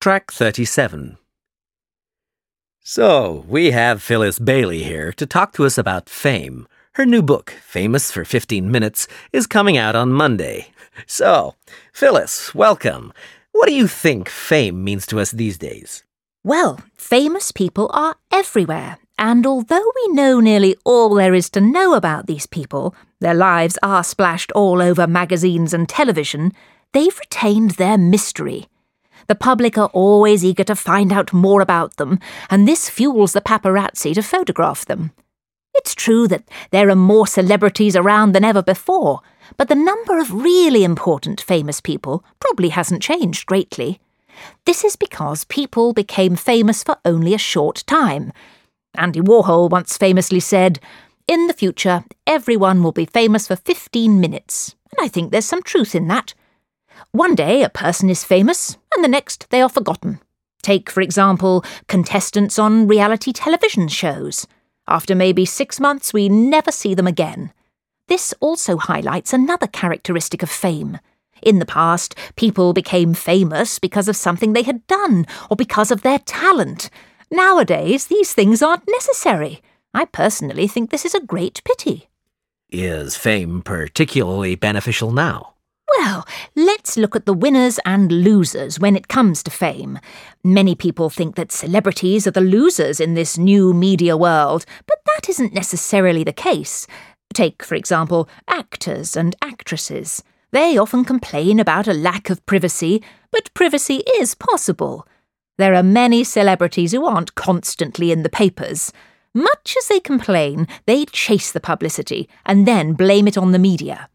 Track 37. So, we have Phyllis Bailey here to talk to us about fame. Her new book, Famous for 15 Minutes, is coming out on Monday. So, Phyllis, welcome. What do you think fame means to us these days? Well, famous people are everywhere, and although we know nearly all there is to know about these people, their lives are splashed all over magazines and television, they've retained their mystery. The public are always eager to find out more about them, and this fuels the paparazzi to photograph them. It's true that there are more celebrities around than ever before, but the number of really important famous people probably hasn't changed greatly. This is because people became famous for only a short time. Andy Warhol once famously said, In the future, everyone will be famous for 15 minutes. And I think there's some truth in that. One day a person is famous, and the next they are forgotten. Take, for example, contestants on reality television shows. After maybe six months, we never see them again. This also highlights another characteristic of fame. In the past, people became famous because of something they had done or because of their talent. Nowadays, these things aren't necessary. I personally think this is a great pity. Is fame particularly beneficial now? Well, let's look at the winners and losers when it comes to fame. Many people think that celebrities are the losers in this new media world, but that isn't necessarily the case. Take, for example, actors and actresses. They often complain about a lack of privacy, but privacy is possible. There are many celebrities who aren't constantly in the papers. Much as they complain, they chase the publicity and then blame it on the media.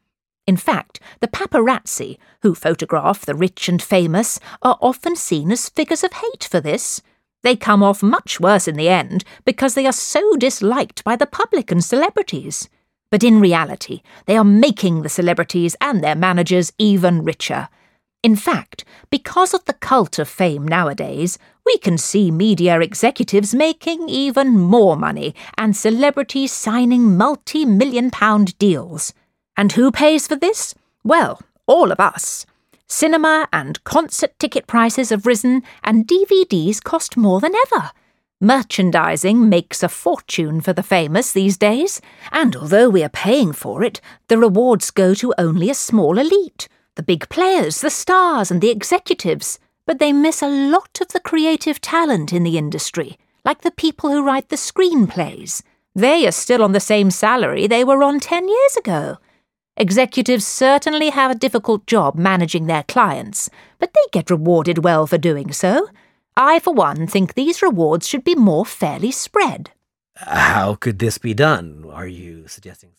In fact, the paparazzi, who photograph the rich and famous, are often seen as figures of hate for this. They come off much worse in the end because they are so disliked by the public and celebrities. But in reality, they are making the celebrities and their managers even richer. In fact, because of the cult of fame nowadays, we can see media executives making even more money and celebrities signing multi million pound deals. And who pays for this? Well, all of us. Cinema and concert ticket prices have risen, and DVDs cost more than ever. Merchandising makes a fortune for the famous these days, and although we are paying for it, the rewards go to only a small elite the big players, the stars, and the executives. But they miss a lot of the creative talent in the industry, like the people who write the screenplays. They are still on the same salary they were on ten years ago. Executives certainly have a difficult job managing their clients, but they get rewarded well for doing so. I, for one, think these rewards should be more fairly spread. How could this be done? Are you suggesting?